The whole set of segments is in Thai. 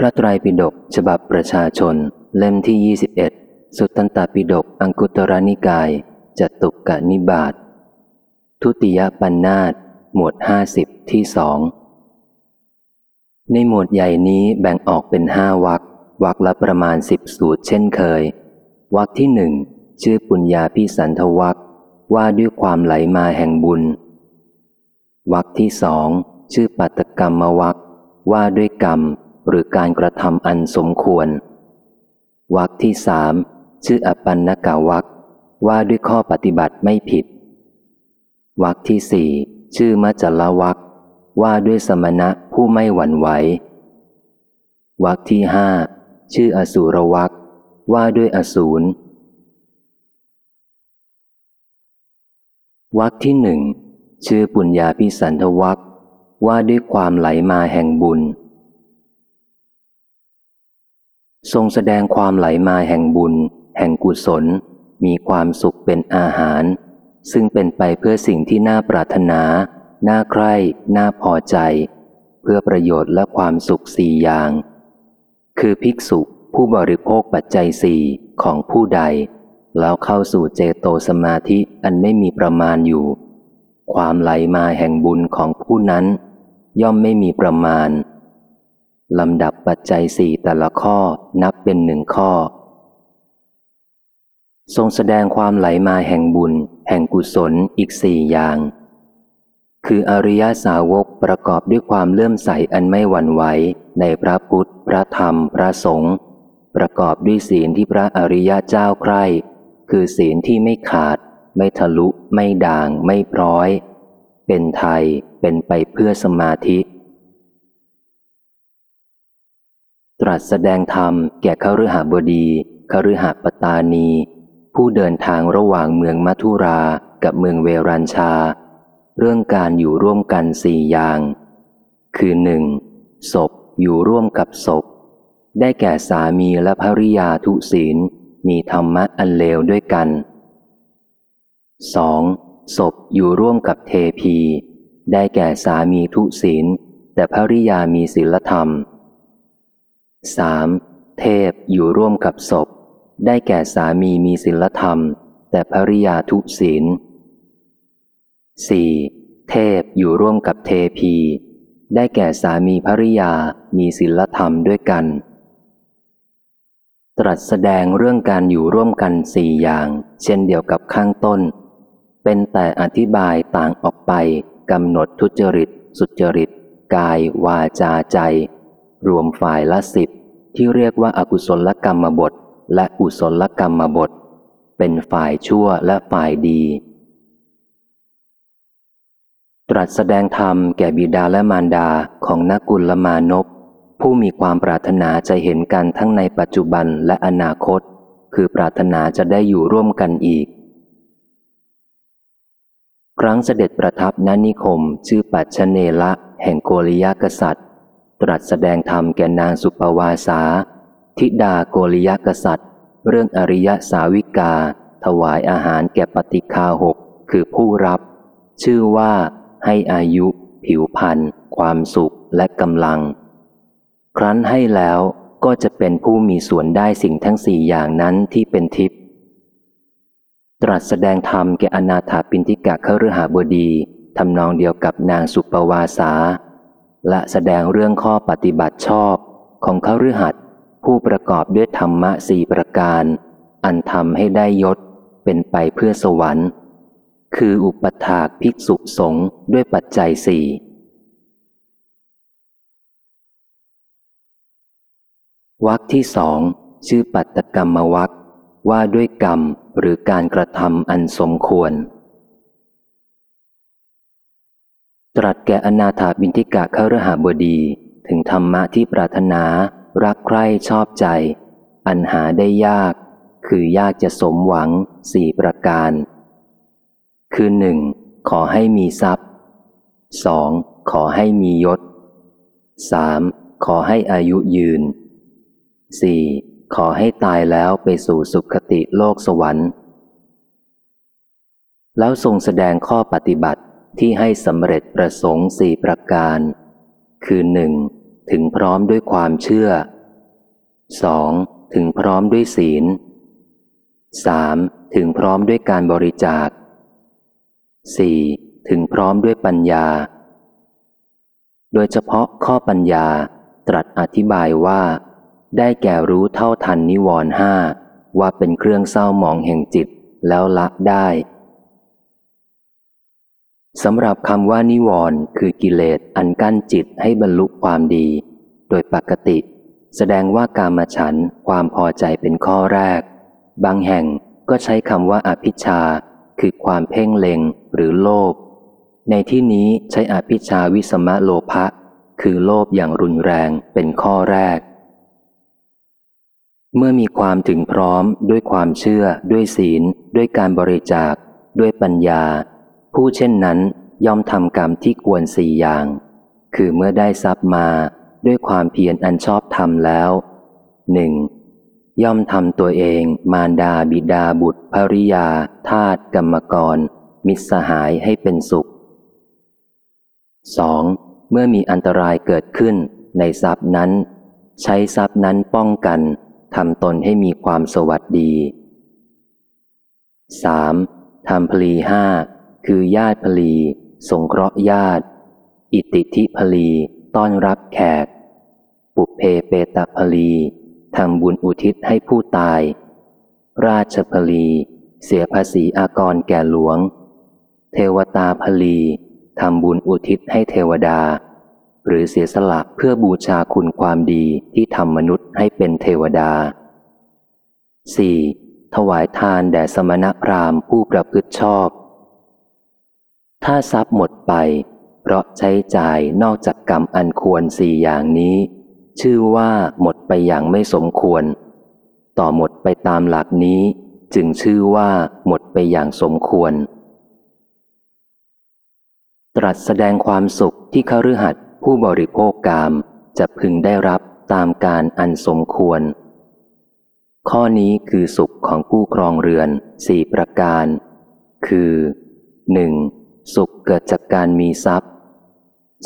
พระไตรปิฎกฉบับประชาชน เล่มที่ 21 สุตตันตปิฎกอังคุตรนิกายจตุกกนิบาตทุติยปัญนาตหมวดห้าสิบที่สองในหมวดใหญ่นี้แบ่งออกเป็นห้าวักวักละประมาณสิบสูตรเช่นเคย วักที่หนึ่งชื่อปุญญาพิสันทวักว่าด้วยความไหลมาแห่งบุญ วักที่สองชื่อปัตตกรรมวักว่าด้วยกรรม หรือการกระทำอันสมควรวักที่สามชื่ออปันนกาวักว่าด้วยข้อปฏิบัติไม่ผิดวักที่สี่ชื่อมัจจลวักว่าด้วยสมณะผู้ไม่หวั่นไหววักที่ห้าชื่ออสูรวักว่าด้วยอสูรวักที่หนึ่งชื่อปุญญาพิสันทวักว่าด้วยความไหลมาแห่งบุญ ทรงแสดงความไหลมาแห่งบุญ แห่งกุศล มีความสุขเป็นอาหาร ซึ่งเป็นไปเพื่อสิ่งที่น่าปรารถนา น่าใคร่ น่าพอใจ เพื่อประโยชน์และความสุขสี่อย่าง คือภิกษุผู้บริโภคปัจจัยสี่ของผู้ใด แล้วเข้าสู่เจโตสมาธิอันไม่มีประมาณอยู่ ความไหลมาแห่งบุญของผู้นั้น ย่อมไม่มีประมาณ ลำดับปัจจัยสี่แต่ละข้อนับเป็นหนึ่งข้อ ทรงแสดงความไหลมาแห่งบุญ แห่งกุศลอีกสี่อย่าง คืออริยสาวกประกอบด้วยความเลื่อมใสอันไม่หวั่นไหวในพระพุทธ พระธรรม พระสงฆ์ประกอบด้วยศีลที่พระอริยเจ้าใคร่ คือศีลที่ไม่ขาด ไม่ทะลุ ไม่ด่าง ไม่พร้อย เป็นไทยเป็นไปเพื่อสมาธิ ตรัสแสดงธรรมแก่ขฤหบดีขฤหปตานี ผู้เดินทางระหว่างเมืองมัทุรากับเมืองเวรัญชา เรื่องการอยู่ร่วมกันสี่อย่าง คือหนึ่งศพอยู่ร่วมกับศพ ได้แก่สามีและภริยาทุศีล มีธรรมะอันเลวด้วยกัน 2. ศพอยู่ร่วมกับเทพี ได้แก่สามีทุศีล แต่ภริยามีศีลธรรม 3. เทพอยู่ร่วมกับศพ ได้แก่สามีมีศีลธรรม แต่ภริยาทุศีล 4. เทพอยู่ร่วมกับเทพี ได้แก่สามีภริยามีศีลธรรมด้วยกัน ตรัสแสดงเรื่องการอยู่ร่วมกันสี่อย่าง เช่นเดียวกับข้างต้น เป็นแต่อธิบายต่างออกไปกำหนดทุจริต สุจริต กาย วาจาใจ รวมฝ่ายละสิบที่เรียกว่าอากุศลกรรมบท และอุศลกรรมบท เป็นฝ่ายชั่วและฝ่ายดี ตรัสแสดงธรรมแก่บิดาและมารดาของนักกุลมานพผู้มีความปรารถนาจะเห็นกันทั้งในปัจจุบันและอนาคต คือปรารถนาจะได้อยู่ร่วมกันอีก ครั้งเสด็จประทับณนิคม ชื่อปัจชเนละ แห่งโกริยากษัตริย์ ตรัสแสดงธรรมแก่นางสุปวาสา ธิดาโกริยกษัตริย์ เรื่องอริยสาวิกา ถวายอาหารแก่ปฏิคาหกคือผู้รับ ชื่อว่าให้อายุ ผิวพรรณความสุขและกำลัง ครั้นให้แล้วก็จะเป็นผู้มีส่วนได้สิ่งทั้งสี่อย่างนั้นที่เป็นทิพย์ตรัสแสดงธรรมแก่อนาถาปินทิกะขฤหบดีทำนองเดียวกับนางสุปวาสา และแสดงเรื่องข้อปฏิบัติชอบของขฤหัสผู้ประกอบด้วยธรรมะสี่ประการ อันทำให้ได้ยศเป็นไปเพื่อสวรรค์ คืออุปถากภิกษุสงฆ์ด้วยปัจจัยสี่วักที่สองชื่อปัตตกรรมวักว่าด้วยกรรมหรือการกระทำอันสมควร ตรัสแก่อนาถาบินทิกะขรหบดีถึงธรรมะที่ปรารถนา รักใคร่ชอบใจ อันหาได้ยาก คือยากจะสมหวังสี่ประการ คือหนึ่งขอให้มีทรัพย์สองขอให้มียศสามขอให้อายุยืนสี่ขอให้ตายแล้วไปสู่สุคติโลกสวรรค์ แล้วทรงแสดงข้อปฏิบัติ ที่ให้สำเร็จประสงค์สี่ประการ คือหนึ่งถึงพร้อมด้วยความเชื่อ 2. ถึงพร้อมด้วยศีล 3. ถึงพร้อมด้วยการบริจาค 4. ถึงพร้อมด้วยปัญญา โดยเฉพาะข้อปัญญาตรัสอธิบายว่า ได้แก่รู้เท่าทันนิวรณ์ห้าว่าเป็นเครื่องเศร้าหมองแห่งจิตแล้วละได้ สำหรับคำว่านิวรณ์คือกิเลสอันกั้นจิตให้บรรลุความดี โดยปกติ แสดงว่ากามฉันความพอใจเป็นข้อแรก บางแห่งก็ใช้คำว่าอภิชา คือความเพ่งเล็งหรือโลภในที่นี้ใช้อภิชาวิสมะโลภะคือโลภอย่างรุนแรงเป็นข้อแรก เมื่อมีความถึงพร้อมด้วยความเชื่อ ด้วยศีล ด้วยการบริจาค ด้วยปัญญา ผู้เช่นนั้นย่อมทำกรรมที่ควรสี่อย่าง คือเมื่อได้ทรัพย์มาด้วยความเพียรอันชอบทำแล้วหนึ่งย่อมทำตัวเองมารดาบิดาบุตรภริยา ทาตกรรมกร มิตรสหายให้เป็นสุข 2. เมื่อมีอันตรายเกิดขึ้นในทรัพย์นั้น ใช้ทรัพย์นั้นป้องกันทำตนให้มีความสวัสดี 3. ทำพลีห้า คือญาติพลีสงเคราะห์ญาติ อิติธิพลีต้อนรับแขก ปุเพเปตพลีทำบุญอุทิศให้ผู้ตาย ราชพลีเสียภาษีอากรแก่หลวง เทวตาพลีทำบุญอุทิศให้เทวดา หรือเสียสละเพื่อบูชาคุณความดีที่ทำมนุษย์ให้เป็นเทวดา 4. ถวายทานแด่สมณพราหมณ์ผู้ประพฤติชอบ ถ้าทรัพย์หมดไป เพราะใช้จ่ายนอกจากกรรมอันควรสี่อย่างนี้ ชื่อว่าหมดไปอย่างไม่สมควร ต่อหมดไปตามหลักนี้ จึงชื่อว่าหมดไปอย่างสมควร ตรัสแสดงความสุขที่คฤหัสถ์ผู้บริโภคกามจะพึงได้รับตามการอันสมควร ข้อนี้คือสุขของผู้ครองเรือนสี่ประการ คือ 1. สุขเกิดจากการมีทรัพย์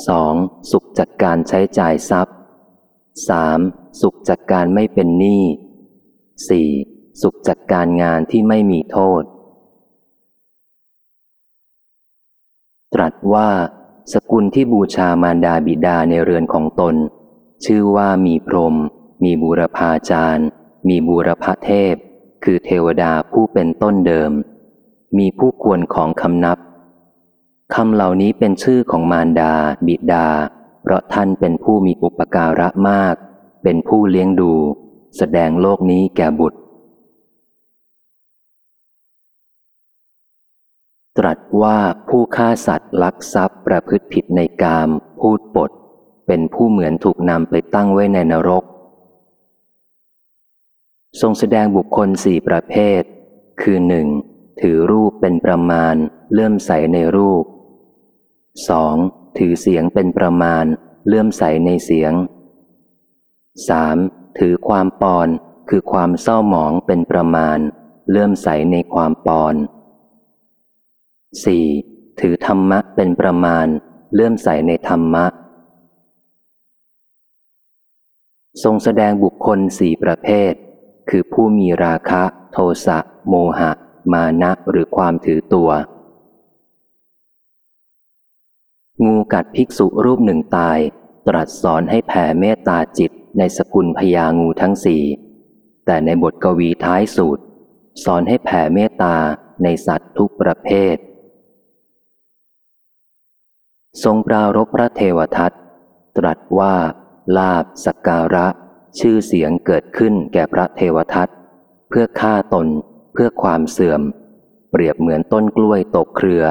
2. สุขจากการใช้จ่ายทรัพย์ 3. สุขจากการไม่เป็นหนี้ 4. สุขจากการงานที่ไม่มีโทษ ตรัสว่า สกุลที่บูชามารดาบิดาในเรือนของตน ชื่อว่ามีพรหมมีบูรพาจารย์ มีบูรพาเทพ คือเทวดาผู้เป็นต้นเดิม มีผู้ควรของคำนับ คำเหล่านี้เป็นชื่อของมารดา บิดา เพราะท่านเป็นผู้มีอุปการะมาก เป็นผู้เลี้ยงดู แสดงโลกนี้แก่บุตร ตรัสว่าผู้ฆ่าสัตว์ลักทรัพย์ประพฤติผิดในกาม พูดปด เป็นผู้เหมือนถูกนำไปตั้งไว้ในนรก ทรงแสดงบุคคลสี่ประเภท คือหนึ่งถือรูปเป็นประมาณ เลื่อมใสในรูป 2. ถือเสียงเป็นประมาณ เลื่อมใสในเสียง 3. ถือความปอนคือความเศร้าหมองเป็นประมาณ เลื่อมใสในความปอน 4. ถือธรรมะเป็นประมาณ เลื่อมใสในธรรมะ ทรงแสดงบุคคลสี่ประเภท คือผู้มีราคะ โทสะ โมหะ มานะหรือความถือตัว งูกัดภิกษุรูปหนึ่งตาย ตรัสสอนให้แผ่เมตตาจิตในสกุลพญางูทั้งสี่ แต่ในบทกวีท้ายสูตร สอนให้แผ่เมตตาในสัตว์ทุกประเภท ทรงปรารบพระเทวทัตตรัสว่า ลาบสักการะ ชื่อเสียงเกิดขึ้นแก่พระเทวทัตเพื่อฆ่าตนเพื่อความเสื่อม เปรียบเหมือนต้นกล้วยตกเครือ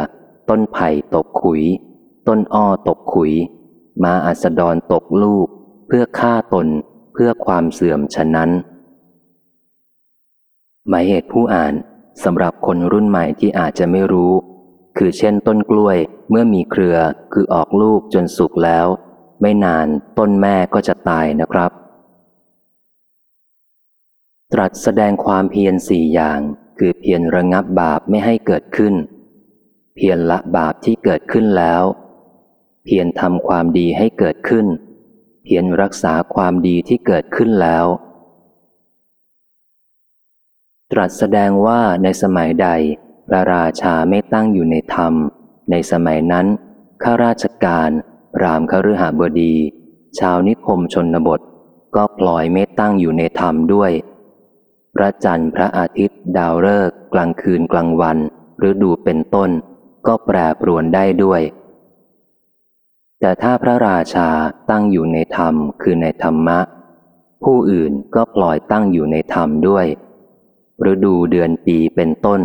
ต้นไผ่ตกขุย ต้นอ้อตกขุย มาอัสดรตกลูก เพื่อฆ่าตนเพื่อความเสื่อมฉะนั้น หมายเหตุผู้อ่านสำหรับคนรุ่นใหม่ที่อาจจะไม่รู้ คือเช่นต้นกล้วยเมื่อมีเครือคือออกลูกจนสุกแล้ว ไม่นานต้นแม่ก็จะตายนะครับ ตรัสแสดงความเพียรสี่อย่าง คือเพียรระงับบาปไม่ให้เกิดขึ้น เพียรละบาปที่เกิดขึ้นแล้ว เพียรทำความดีให้เกิดขึ้น เพียรรักษาความดีที่เกิดขึ้นแล้ว ตรัสแสดงว่าในสมัยใด พระราชาไม่ตั้งอยู่ในธรรม ในสมัยนั้นข้าราชการรามคฤหบดี ชาวนิคมชนบท ก็ปล่อยไม่ตั้งอยู่ในธรรมด้วย พระจันทร์พระอาทิตย์ ดาวฤกษ์กลางคืนกลางวัน หรือดูเป็นต้น ก็แปรปรวนได้ด้วย แต่ถ้าพระราชาตั้งอยู่ในธรรมคือในธรรมะ ผู้อื่นก็ปล่อยตั้งอยู่ในธรรมด้วย ฤดูเดือนปีเป็นต้น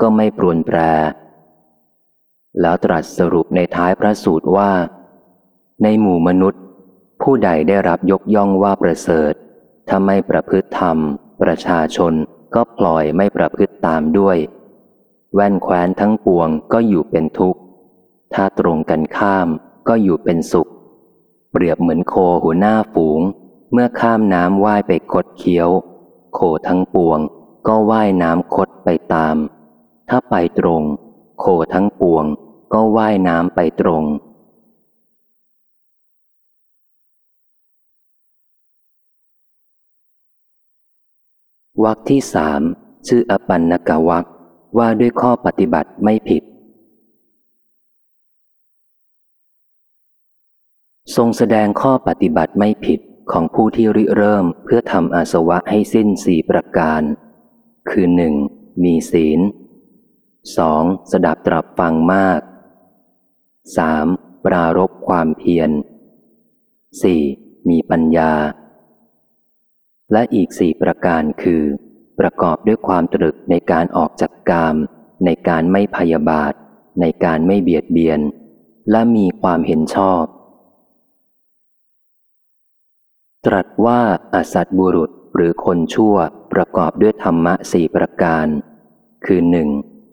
ก็ไม่ปรวนแปร แล้วตรัสสรุปในท้ายพระสูตรว่า ในหมู่มนุษย์ ผู้ใดได้รับยกย่องว่าประเสริฐถ้าไม่ประพฤติธรรม ประชาชนก็ปล่อยไม่ประพฤติตามด้วย แว่นแคว้นทั้งปวงก็อยู่เป็นทุกข์ ถ้าตรงกันข้าม ก็อยู่เป็นสุข เปรียบเหมือนโคหัวหน้าฝูง เมื่อข้ามน้ำว่ายไปคดเคี้ยว โคทั้งปวง ก็ว่ายน้ำคดไปตาม ถ้าไปตรง โคทั้งปวง ก็ว่ายน้ำไปตรงวักที่สามชื่ออปันนกวักว่าด้วยข้อปฏิบัติไม่ผิด ทรงแสดงข้อปฏิบัติไม่ผิดของผู้ที่ริเริ่มเพื่อทำอาสวะให้สิ้นสี่ประการ คือหนึ่งมีศีลสองสดับตรับฟังมากสามปรารบความเพียรสี่มีปัญญา และอีกสี่ประการคือ ประกอบด้วยความตรึกในการออกจากกาม ในการไม่พยาบาท ในการไม่เบียดเบียน และมีความเห็นชอบ ตรัสว่าอาสัตบุรุษหรือคนชั่วประกอบด้วยธรรมะสี่ประการ คือหนึ่ง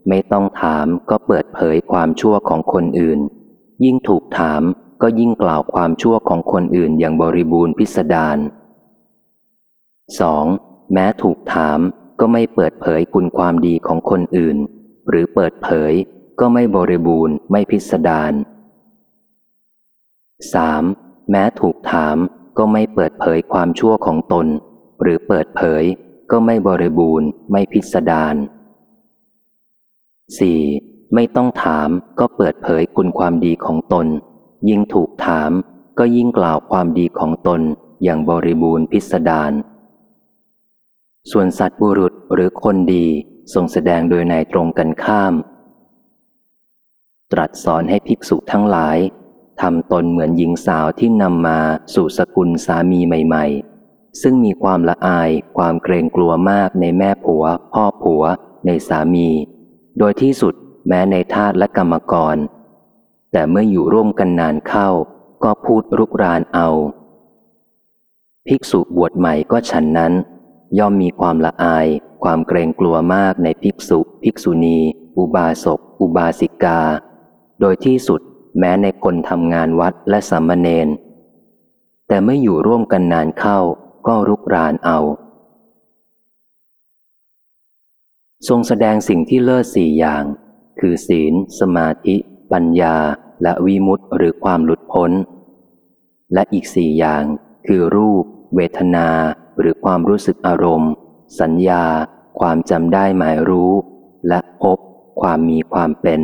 ไม่ต้องถามก็เปิดเผยความชั่วของคนอื่น ยิ่งถูกถามก็ยิ่งกล่าวความชั่วของคนอื่นอย่างบริบูรณ์พิสดาร 2. แม้ถูกถามก็ไม่เปิดเผยคุณความดีของคนอื่น หรือเปิดเผยก็ไม่บริบูรณ์ไม่พิสดาร 3. แม้ถูกถาม ก็ไม่เปิดเผยความชั่วของตน หรือเปิดเผยก็ไม่บริบูรณ์ ไม่พิสดาร 4. ไม่ต้องถามก็เปิดเผยคุณความดีของตน ยิ่งถูกถามก็ยิ่งกล่าวความดีของตนอย่างบริบูรณ์พิสดาร ส่วนสัตว์บุรุษหรือคนดีทรงแสดงโดยในตรงกันข้าม ตรัสสอนให้ภิกษุทั้งหลาย ทำตนเหมือนหญิงสาวที่นำมาสู่สกุลสามีใหม่ ๆ ซึ่งมีความละอายความเกรงกลัวมากในแม่ผัว พ่อผัว ในสามี โดยที่สุดแม้ในทาสและกรรมกร แต่เมื่ออยู่ร่วมกันนานเข้า ก็พูดรุกรานเอา ภิกษุบวชใหม่ก็ฉันนั้น ย่อมมีความละอาย ความเกรงกลัวมากในภิกษุ ภิกษุณี อุบาสก อุบาสิกา โดยที่สุด แม้ในคนทำงานวัดและสามเณรแต่ไม่อยู่ร่วมกันนานเข้าก็รุกรานเอา ทรงแสดงสิ่งที่เลิศสี่อย่าง คือศีล สมาธิ ปัญญา และวิมุตติหรือความหลุดพ้น และอีกสี่อย่าง คือรูป เวทนา หรือความรู้สึกอารมณ์ สัญญา ความจำได้หมายรู้ และพบความมีความเป็น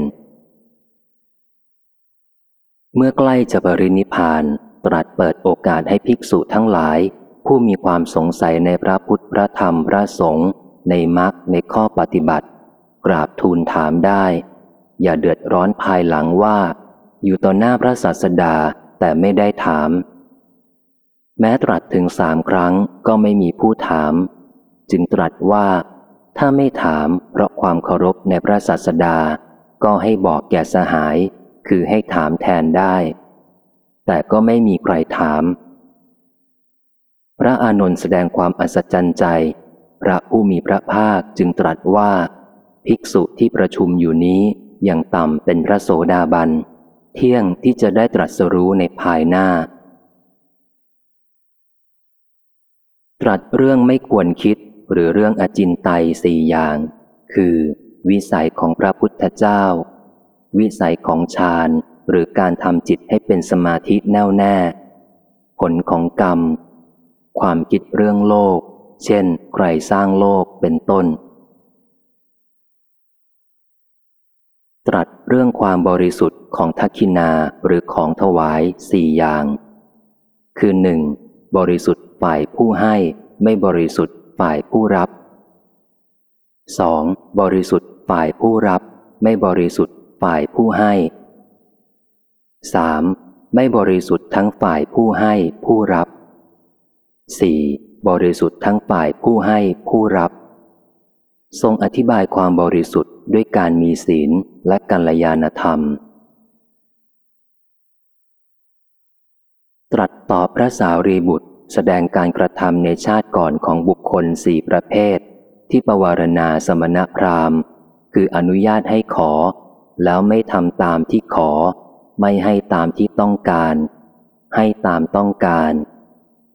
เมื่อใกล้จะปรินิพานตรัสเปิดโอกาสให้ภิกษุทั้งหลาย ผู้มีความสงสัยในพระพุทธพระธรรมพระสงฆ์ในมรรคในข้อปฏิบัติ กราบทูลถามได้ อย่าเดือดร้อนภายหลังว่า อยู่ต่อหน้าพระศาสดาแต่ไม่ได้ถาม แม้ตรัสถึงสามครั้งก็ไม่มีผู้ถาม จึงตรัสว่า ถ้าไม่ถามเพราะความเคารพในพระศาสดา ก็ให้บอกแก่สหาย คือให้ถามแทนได้ แต่ก็ไม่มีใครถาม พระอานนท์แสดงความอัศจรรย์ใจ พระผู้มีพระภาคจึงตรัสว่า ภิกษุที่ประชุมอยู่นี้ยังต่ำเป็นพระโสดาบัน เที่ยงที่จะได้ตรัสรู้ในภายหน้า ตรัสเรื่องไม่ควรคิดหรือเรื่องอจินไตยสี่อย่าง คือ วิสัยของพระพุทธเจ้า วิสัยของฌานหรือการทำจิตให้เป็นสมาธิแน่วแน่ ผลของกรรม ความคิดเรื่องโลก เช่น ใครสร้างโลกเป็นต้น ตรัสเรื่องความบริสุทธิ์ของทักขินาหรือของถวายสี่อย่าง คือหนึ่งบริสุทธิ์ฝ่ายผู้ให้ไม่บริสุทธิ์ฝ่ายผู้รับ 2. บริสุทธิ์ฝ่ายผู้รับ ไม่บริสุทธิ์ ฝ่ายผู้ให้ 3. ไม่บริสุทธิ์ทั้งฝ่ายผู้ให้ผู้รับ 4. บริสุทธิ์ทั้งฝ่ายผู้ให้ผู้รับ ทรงอธิบายความบริสุทธิ์ด้วยการมีศีลและกัลยาณธรรม ตรัสตอบพระสาวรีบุตรแสดงการกระทำในชาติก่อนของบุคคลสี่ประเภท ที่ปวารณาสมณพราหมณ์ คืออนุญาตให้ขอ แล้วไม่ทำตามที่ขอ ไม่ให้ตามที่ต้องการ ให้ตามต้องการ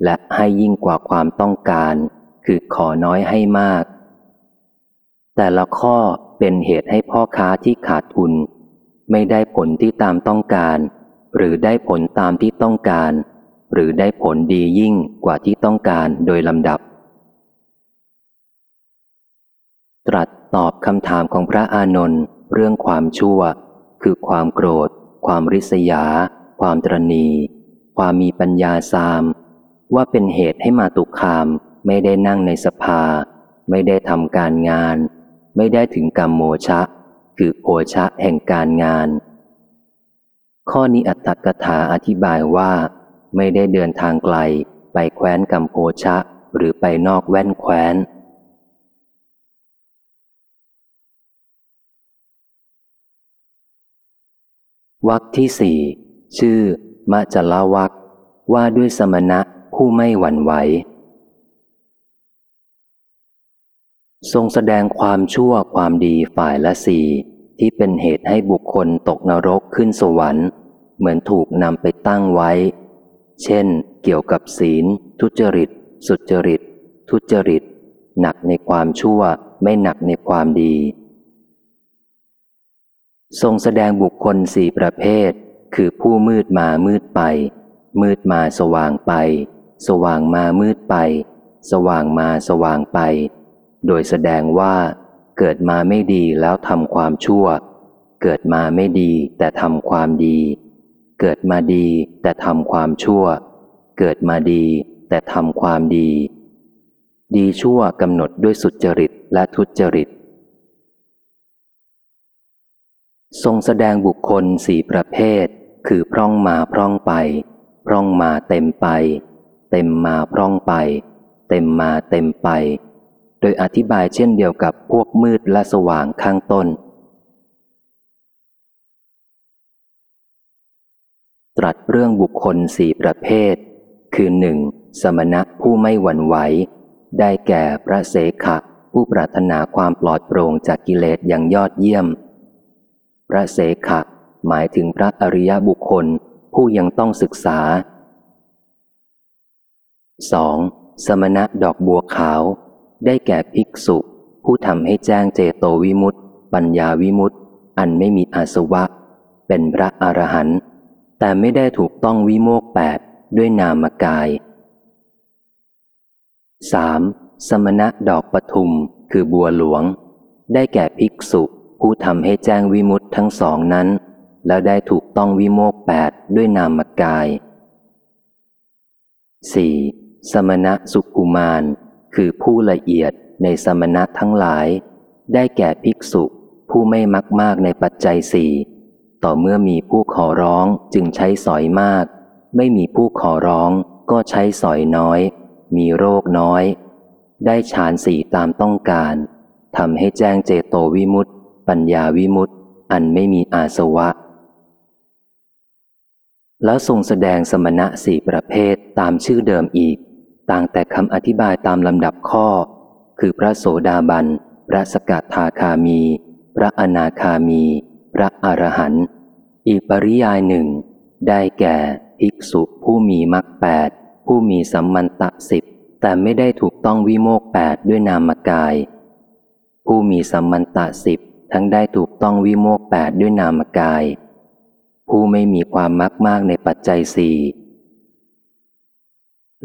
และให้ยิ่งกว่าความต้องการ คือขอน้อยให้มาก แต่ละข้อเป็นเหตุให้พ่อค้าที่ขาดทุน ไม่ได้ผลที่ตามต้องการ หรือได้ผลตามที่ต้องการ หรือได้ผลดียิ่งกว่าที่ต้องการโดยลำดับ ตรัสตอบคำถามของพระอานนท์ เรื่องความชั่ว คือความโกรธ ความริษยา ความตรณี ความมีปัญญาสาม ว่าเป็นเหตุให้มาตุคาม ไม่ได้นั่งในสภา ไม่ได้ทำการงาน ไม่ได้ถึงกรรมโมชะ คือโอชะแห่งการงาน ข้อนี้อัตถกถาอธิบายว่า ไม่ได้เดินทางไกลไปแคว้นกัมโพชะ หรือไปนอกแว่นแคว้น วักที่สี่ชื่อมะจลาวักว่าด้วยสมณะผู้ไม่หวั่นไหว ทรงแสดงความชั่วความดีฝ่ายละสี่ที่เป็นเหตุให้บุคคลตกนรกขึ้นสวรรค์ เหมือนถูกนำไปตั้งไว้ เช่น เกี่ยวกับศีล ทุจริต สุจริต ทุจริต หนักในความชั่วไม่หนักในความดี ทรงแสดงบุคคลสี่ประเภท คือผู้มืดมามืดไป มืดมาสว่างไป สว่างมามืดไป สว่างมาสว่างไป โดยแสดงว่าเกิดมาไม่ดีแล้วทำความชั่ว เกิดมาไม่ดีแต่ทำความดี เกิดมาดีแต่ทำความชั่ว เกิดมาดีแต่ทำความดี ดีชั่วกำหนดด้วยสุจริตและทุจริต ทรงแสดงบุคคลสี่ประเภท คือพร่องมาพร่องไป พร่องมาเต็มไป เต็มมาพร่องไป เต็มมาเต็มไป โดยอธิบายเช่นเดียวกับพวกมืดและสว่างข้างต้น ตรัสเรื่องบุคคลสี่ประเภท คือหนึ่งสมณะผู้ไม่หวั่นไหว ได้แก่พระเสขะผู้ปรารถนาความปลอดโปร่งจากกิเลสอย่างยอดเยี่ยม พระเสขะ หมายถึงพระอริยบุคคลผู้ยังต้องศึกษา 2. สมณะดอกบัวขาว ได้แก่ภิกษุ ผู้ทำให้แจ้งเจโตวิมุตติ ปัญญาวิมุตติ อันไม่มีอาสวะ เป็นพระอรหันต์แต่ไม่ได้ถูกต้องวิโมกแปดด้วยนามกาย 3. สมณะดอกปทุมคือบัวหลวง ได้แก่ภิกษุ ผู้ทำให้แจ้งวิมุตติทั้งสองนั้น แล้วได้ถูกต้องวิโมกแปดด้วยนามกาย 4. สมณะสุกุมาร คือผู้ละเอียดในสมณะทั้งหลาย ได้แก่ภิกษุผู้ไม่มักมากในปัจจัยสี่ต่อเมื่อมีผู้ขอร้องจึงใช้สอยมาก ไม่มีผู้ขอร้องก็ใช้สอยน้อย มีโรคน้อย ได้ฌานสี่ตามต้องการทำให้แจ้งเจโตวิมุตติ ปัญญาวิมุตติอันไม่มีอาสวะ แล้วทรงแสดงสมณะสี่ประเภทตามชื่อเดิมอีก ต่างแต่คำอธิบายตามลำดับข้อ คือพระโสดาบัน พระสกัทาคามี พระอนาคามี พระอรหันต์อีกปริยายหนึ่ง ได้แก่ภิกษุผู้มีมรรคแปดผู้มีสัมมันตะสิบแต่ไม่ได้ถูกต้องวิโมกแปดด้วยนามกาย ผู้มีสัมมันตะสิบ ทั้งได้ถูกต้องวิโมกแปดด้วยนามกาย ผู้ไม่มีความมักมากในปัจจัยสี่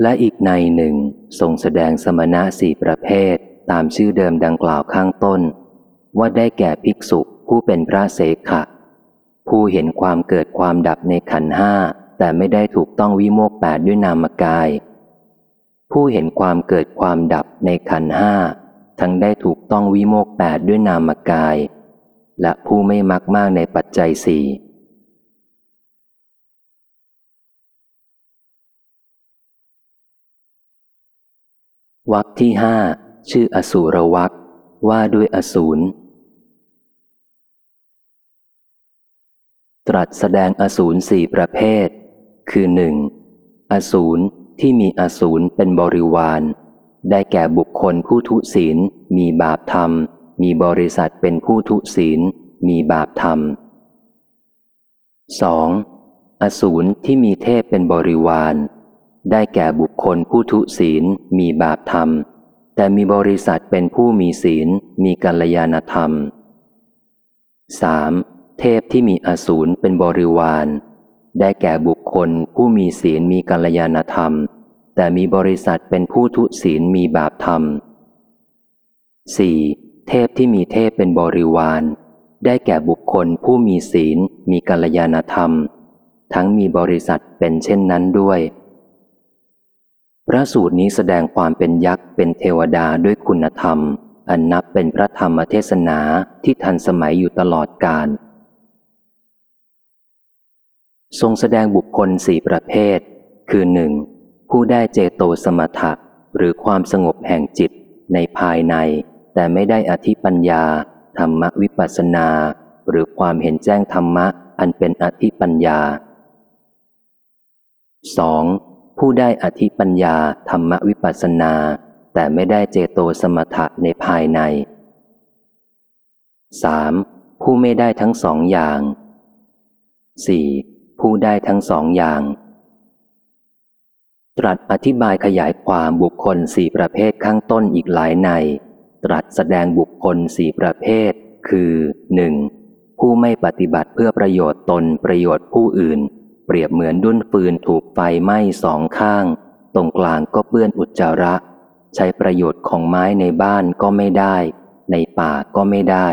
และอีกในหนึ่งทรงแสดงสมณะสี่ประเภทตามชื่อเดิมดังกล่าวข้างต้น ว่าได้แก่ภิกษุผู้เป็นพระเสขะ ผู้เห็นความเกิดความดับในขันห้าแต่ไม่ได้ถูกต้องวิโมกข์แปดด้วยนามกาย ผู้เห็นความเกิดความดับในขันห้าทั้งได้ถูกต้องวิโมกข์แปดด้วยนามกาย และผู้ไม่มักมากในปัจจัยสี่วรรคที่ห้าชื่ออสูรวรรคว่าด้วยอสูร ตรัสแสดงอสูรสี่ประเภท คือหนึ่งอสูรที่มีอสูรเป็นบริวาร ได้แก่บุคคลผู้ทุศีลมีบาปธรรม มีบริษัทเป็นผู้ทุศีล มีบาปธรรม 2. อสูรที่มีเทพเป็นบริวาร ได้แก่บุคคลผู้ทุศีล มีบาปธรรม แต่มีบริษัทเป็นผู้มีศีล มีกัลยาณธรรม 3. เทพที่มีอสูรเป็นบริวาร ได้แก่บุคคลผู้มีศีลมีกัลยาณธรรม แต่มีบริษัทเป็นผู้ทุศีลมีบาปธรรม 4. เทพที่มีเทพเป็นบริวาร ได้แก่บุคคลผู้มีศีล มีกัลยาณธรรม ทั้งมีบริษัทเป็นเช่นนั้นด้วย พระสูตรนี้แสดงความเป็นยักษ์เป็นเทวดาด้วยคุณธรรม อันนับเป็นพระธรรมเทศนาที่ทันสมัยอยู่ตลอดกาลทรงแสดงบุคคลสี่ประเภท คือหนึ่งผู้ได้เจโตสมถะหรือความสงบแห่งจิตในภายใน แต่ไม่ได้อธิปัญญา ธรรมวิปัสนา หรือความเห็นแจ้งธรรมะอันเป็นอธิปัญญา 2. ผู้ได้อธิปัญญา ธรรมวิปัสสนา แต่ไม่ได้เจโตสมถะในภายใน 3. ผู้ไม่ได้ทั้งสองอย่าง 4. ผู้ได้ทั้งสองอย่าง ตรัสอธิบายขยายความบุคคลสี่ประเภทข้างต้นอีกหลายใน ตรัสแสดงบุคคลสี่ประเภท คือ 1. ผู้ไม่ปฏิบัติเพื่อประโยชน์ตนประโยชน์ผู้อื่น เปรียบเหมือนดุ้นฟืนถูกไฟไหม้สองข้าง ตรงกลางก็เปื้อนอุจจาระ ใช้ประโยชน์ของไม้ในบ้านก็ไม่ได้ ในป่าก็ไม่ได้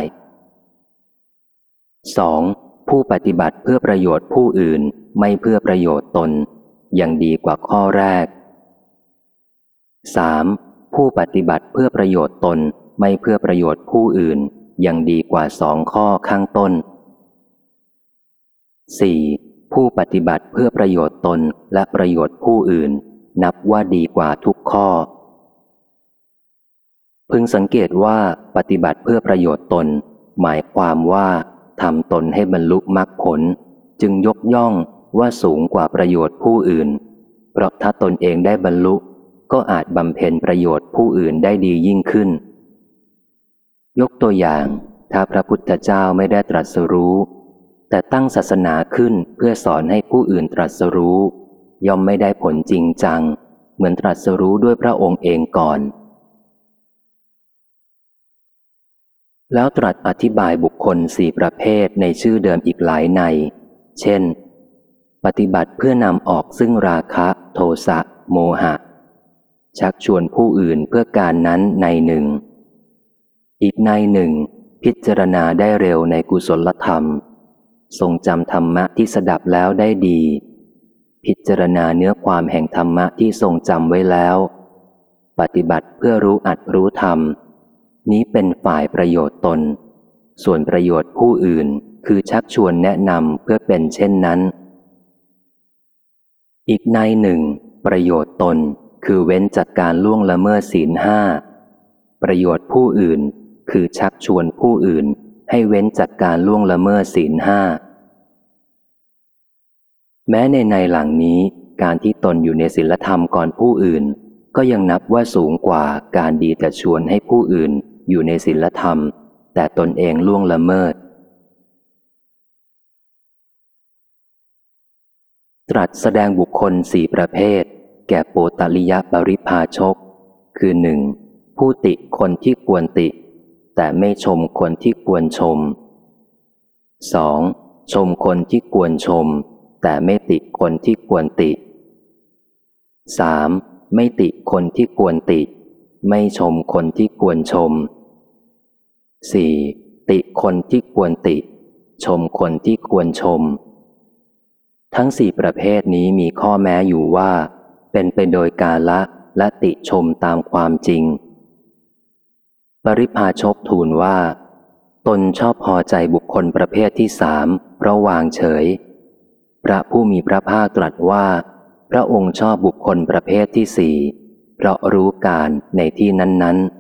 2. ผู้ปฏิบัติเพื่อประโยชน์ผู้อื่นไม่เพื่อประโยชน์ตน ยังดีกว่าข้อแรก 3. ผู้ปฏิบัติเพื่อประโยชน์ตนไม่เพื่อประโยชน์ผู้อื่นยังดีกว่าสองข้อข้างต้น 4. ผู้ปฏิบัติเพื่อประโยชน์ตนและประโยชน์ผู้อื่น นับว่าดีกว่าทุกข้อ พึงสังเกตว่าปฏิบัติเพื่อประโยชน์ตน หมายความว่าทำตนให้บรรลุมรรคผล จึงยกย่องว่าสูงกว่าประโยชน์ผู้อื่น เพราะถ้าตนเองได้บรรลุ ก็อาจบำเพ็ญประโยชน์ผู้อื่นได้ดียิ่งขึ้น ยกตัวอย่าง ถ้าพระพุทธเจ้าไม่ได้ตรัสรู้ แต่ตั้งศาสนาขึ้นเพื่อสอนให้ผู้อื่นตรัสรู้ ย่อมไม่ได้ผลจริงจัง เหมือนตรัสรู้ด้วยพระองค์เองก่อน แล้วตรัสอธิบายบุคคลสี่ประเภทในชื่อเดิมอีกหลายใน เช่น ปฏิบัติเพื่อนำออกซึ่งราคะ โทสะ โมหะ ชักชวนผู้อื่นเพื่อการนั้นในหนึ่ง อีกในหนึ่ง พิจารณาได้เร็วในกุศลธรรม ทรงจำธรรมะที่สดับแล้วได้ดี พิจารณาเนื้อความแห่งธรรมะที่ทรงจำไว้แล้ว ปฏิบัติเพื่อรู้อัดรู้ธรรม นี้เป็นฝ่ายประโยชน์ตน ส่วนประโยชน์ผู้อื่นคือชักชวนแนะนำเพื่อเป็นเช่นนั้น อีกในหนึ่ง ประโยชน์ตน คือเว้นจากการล่วงละเมิดศีลห้า ประโยชน์ผู้อื่น คือชักชวนผู้อื่น ให้เว้นจากการล่วงละเมิดศีลห้า แม้ในในหลังนี้ การที่ตนอยู่ในศีลธรรมก่อนผู้อื่น ก็ยังนับว่าสูงกว่าการดีแต่ชวนให้ผู้อื่นอยู่ในศีลธรรม แต่ตนเองล่วงละเมิด ตรัสแสดงบุคคลสี่ประเภท แก่โปตลิยปริภาชก คือหนึ่งผู้ติคนที่ควรติ แต่ไม่ชมคนที่ควรชม 2. ชมคนที่ควรชม แต่ไม่ติคนที่ควรติ 3. ไม่ติคนที่ควรติ ไม่ชมคนที่ควรชม 4. ติคนที่ควรติ ชมคนที่ควรชม ทั้งสี่ประเภทนี้มีข้อแม้อยู่ว่า เป็นไปโดยกาละและติชมตามความจริง ปริพาชกทูลว่า ตนชอบพอใจบุคคลประเภทที่สามเพราะวางเฉย พระผู้มีพระภาคตรัสว่า พระองค์ชอบบุคคลประเภทที่สี่เพราะรู้การในที่นั้นๆ